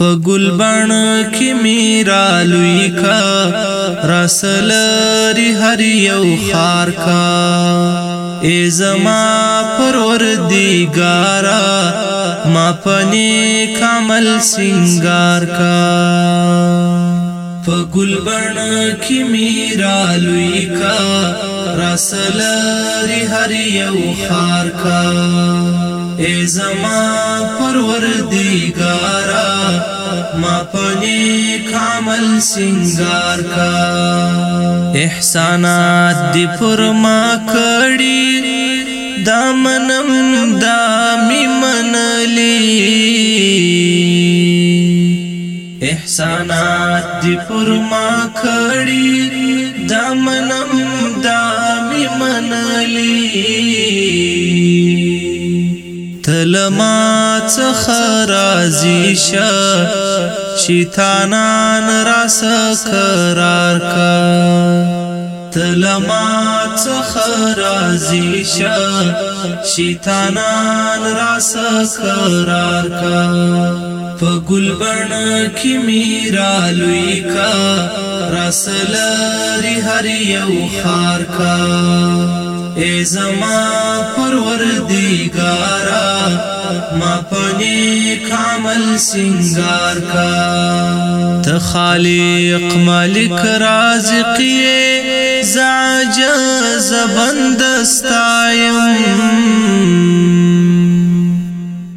په ګل بڼ کې میرا لوی کا رسلری هر یو خار کا ای زما پرور دیګارا ما پنی کمل سنگار کا په ګل بڼ کې میرا لوی کا رسلری هر یو خار کا ای زما پروردگارا ما پنی کامل سنگار کا احسانات دی پر ما کړی دامنم دامی منلی احسانات دی پر ما کړی دامنم دلما څخه رازي شا شیطانان راس قرار کا دلما څخه رازي شا شیطانان راس قرار کا په ګلبن کې میرا لوی کا رسل لري هر یو خار کا ای زما پروردگارا ما پنی کامل سنگار کا تخالق مالک رازقیه زعجز بندستایم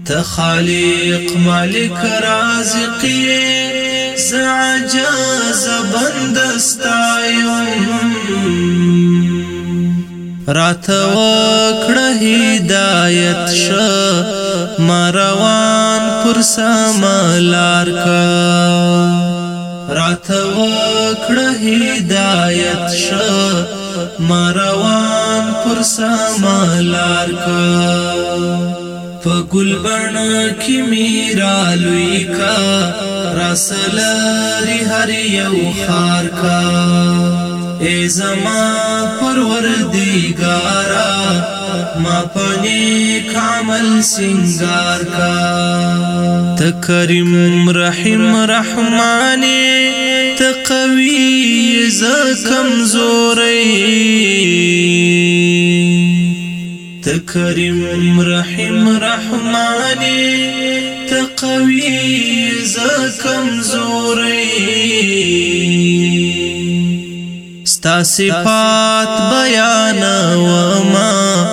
تخالق مالک رازقیه زعجز بندستایم رات وکړه هدایت ش مروان پر سملار کا رات وکړه هدایت ش مروان پر سملار کا په ګلبڼ کې میرا لوی کا رسل لري هر یو خار کا ای زما پروردگارا ما پنی کامل سنگار کا تکریم رحیم رحمانی تقوی ز کمزوری تکریم رحیم رحمانی تقوی ز کمزوری ستا صفات بیان وما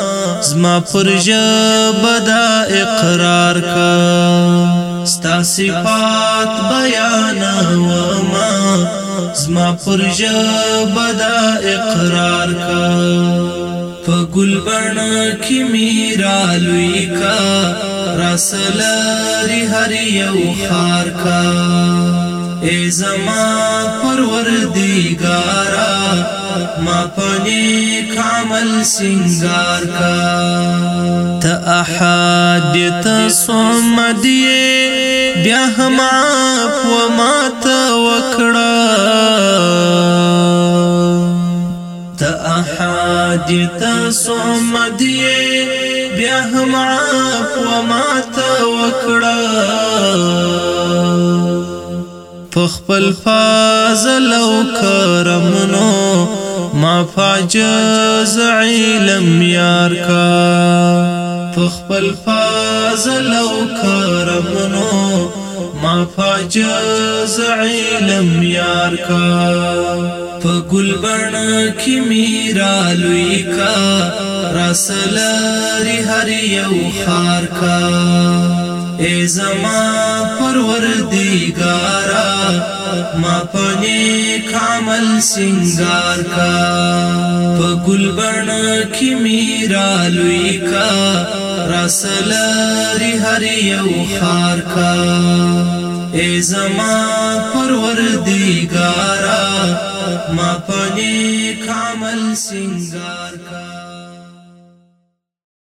زما پر جبدا اقرار کا ستا صفات بیان وما زما پر جبدا اقرار کا فګل بڼ کی میرا لوی کا رسل لري هر یو خار کا ای زما پروردگارا ما پنی کامل سنگار کا تا احاد تا صمدی بیا هم عف و ما تا وکړه تا احاد تا صمدی بیا هم عف و ما تا وکړه فخپل فازل او کرمنو ما فعجز علم یار کا فخپل فازل او کرمنو ما فعجز علم یار کا فگل بنا کی میرا لوی کا رسلاری هر یو خار کا ای زما پروردگارا ما پنی کامل سنگار کا په ګل بڼ کې میرا لوی کا رسلری هر یو خار کا ای زما پروردگارا ما پنی کامل سنگار کا